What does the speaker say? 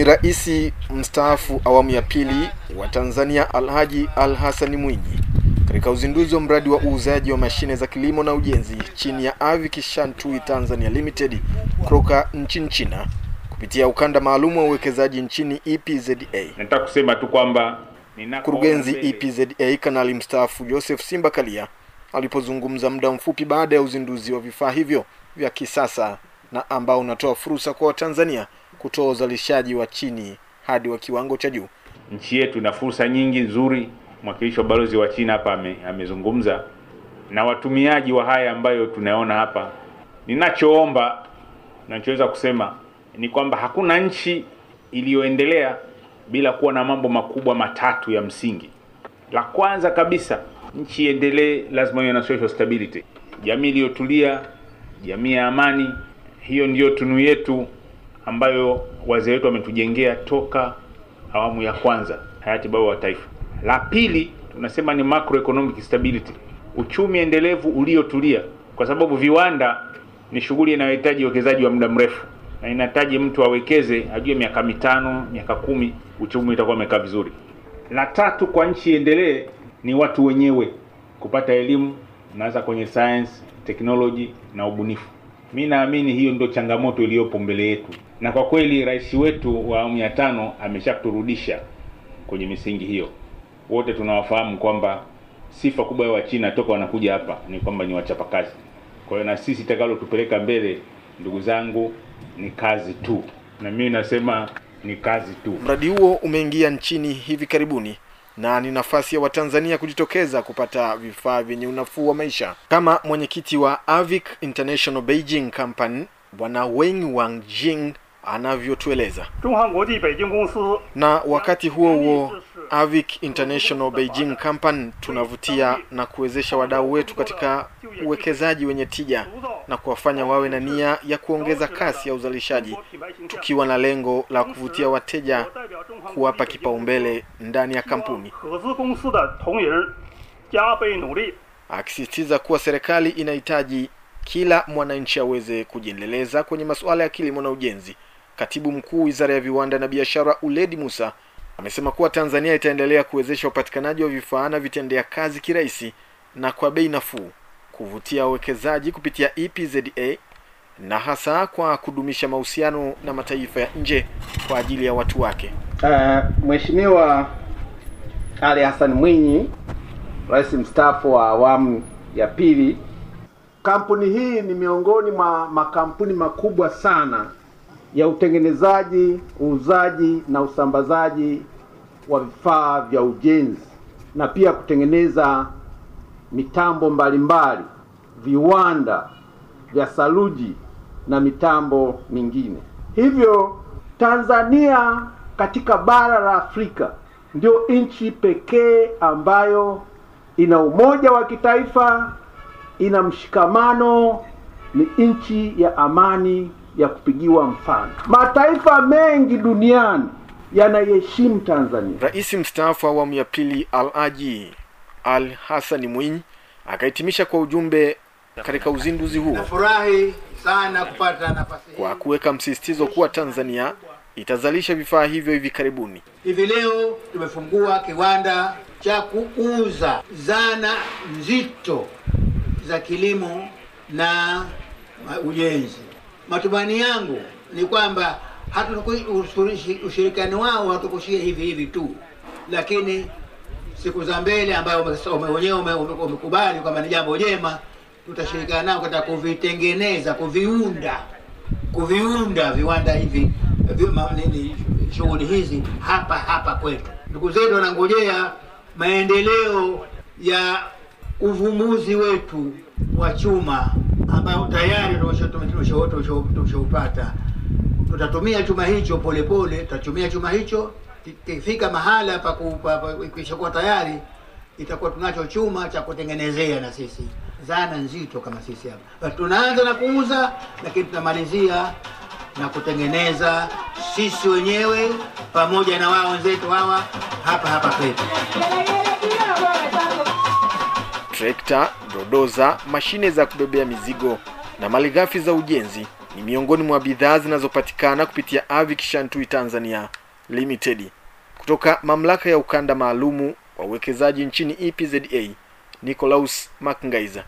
Ni rais mstaafu awamu ya pili wa Tanzania Alhaji Al Hassan Mwinyi katika uzinduzi wa mradi wa uuzaji wa mashine za kilimo na ujenzi chini ya Avi Shantui Tanzania Limited kutoka nchini China kupitia ukanda maalum wa uwekezaji nchini EPZA. Nataka kusema tu kwamba Mkurugenzi EPZA Kanali mstaafu Joseph Simba Kalia alipozungumza muda mfupi baada ya uzinduzi wa vifaa hivyo vya kisasa na ambao unatoa fursa kwa Watanzania kutoa uzalishaji wa chini hadi wa kiwango cha juu. nchi yetu ina fursa nyingi nzuri. Mwakilishi wa balozi wa China hapa amezungumza na watumiaji wa haya ambayo tunaona hapa. Ninachoomba, nachoweza kusema ni kwamba hakuna nchi iliyoendelea bila kuwa na mambo makubwa matatu ya msingi. La kwanza kabisa, nchi iendelee, lazima iwe na social stability, jamii iliyotulia, jamii ya amani. Hiyo ndiyo tunu yetu ambayo wazee wetu wametujengea toka awamu ya kwanza, hayati baba wa taifa. La pili tunasema ni macroeconomic stability, uchumi endelevu uliotulia, kwa sababu viwanda ni shughuli inayohitaji uwekezaji wa muda mrefu na inahitaji mtu awekeze, ajue miaka mitano, miaka kumi, uchumi utakuwa umekaa vizuri. La tatu kwa nchi iendelee ni watu wenyewe kupata elimu, naanza kwenye science, technology na ubunifu. Mi naamini hiyo ndio changamoto iliyopo mbele yetu, na kwa kweli rais wetu wa awamu ya tano ameshaturudisha kwenye misingi hiyo. Wote tunawafahamu kwamba sifa kubwa ya Wachina toka wanakuja hapa ni kwamba ni wachapakazi. Kwa hiyo na sisi takalotupeleka mbele, ndugu zangu, ni kazi tu, na mimi nasema ni kazi tu. Mradi huo umeingia nchini hivi karibuni na ni nafasi ya Watanzania kujitokeza kupata vifaa vyenye unafuu wa maisha. Kama mwenyekiti wa Avic International Beijing Company Bwana Weng Wang Jing anavyotueleza. Na wakati huo huo Avic International Beijing Company tunavutia na kuwezesha wadau wetu katika uwekezaji wenye tija na kuwafanya wawe na nia ya kuongeza kasi ya uzalishaji, tukiwa na lengo la kuvutia wateja kuwapa kipaumbele ndani ya kampuni, akisisitiza kuwa serikali inahitaji kila mwananchi aweze kujiendeleza kwenye masuala ya kilimo na ujenzi. Katibu mkuu wizara ya viwanda na biashara Uledi Musa amesema kuwa Tanzania itaendelea kuwezesha upatikanaji wa vifaa na vitendea kazi kirahisi na kwa bei nafuu kuvutia wawekezaji kupitia EPZA na hasa kwa kudumisha mahusiano na mataifa ya nje kwa ajili ya watu wake. Uh, Mheshimiwa Ali Hassan Mwinyi, rais mstaafu wa awamu ya pili, kampuni hii ni miongoni mwa makampuni makubwa sana ya utengenezaji, uuzaji na usambazaji wa vifaa vya ujenzi na pia kutengeneza mitambo mbalimbali, viwanda vya saruji na mitambo mingine. Hivyo Tanzania katika bara la Afrika ndio nchi pekee ambayo ina umoja wa kitaifa, ina mshikamano, ni nchi ya amani ya kupigiwa mfano. Mataifa mengi duniani yanaheshimu Tanzania. Rais mstaafu wa awamu ya pili Alhaji Al Hassan Mwinyi akahitimisha kwa ujumbe katika uzinduzi huo Nafurahi sana kupata nafasi hii. kwa kuweka msisitizo kuwa Tanzania itazalisha vifaa hivyo hivi karibuni. Hivi leo tumefungua kiwanda cha kuuza zana nzito za kilimo na ujenzi. Matumaini yangu ni kwamba hatuku- ushirikiano wao hatukushia hivi hivi tu, lakini siku za mbele ambayo wenyewe ume- ume- umekubali kwamba ni jambo jema, tutashirikiana nao katika kuvitengeneza, kuviunda, kuviunda viwanda hivi vi- nini, shughuli hizi hapa hapa kwetu. Ndugu zetu wanangojea maendeleo ya uvumbuzi wetu wa chuma ambao tayari tumeshaupata. Tutatumia chuma hicho polepole, tutatumia chuma hicho kifika mahala ikishakuwa tayari itakuwa tunacho chuma cha kutengenezea na sisi zana nzito kama sisi hapa. Tunaanza na kuuza, lakini tunamalizia na kutengeneza sisi wenyewe pamoja na wao wenzetu hawa hapa hapa kwetu. Trekta, dodoza, mashine za kubebea mizigo na malighafi za ujenzi ni miongoni mwa bidhaa zinazopatikana kupitia Avic Shantui Tanzania Limited. Kutoka mamlaka ya ukanda maalumu wa uwekezaji nchini EPZA, Nicolaus Makngaiza.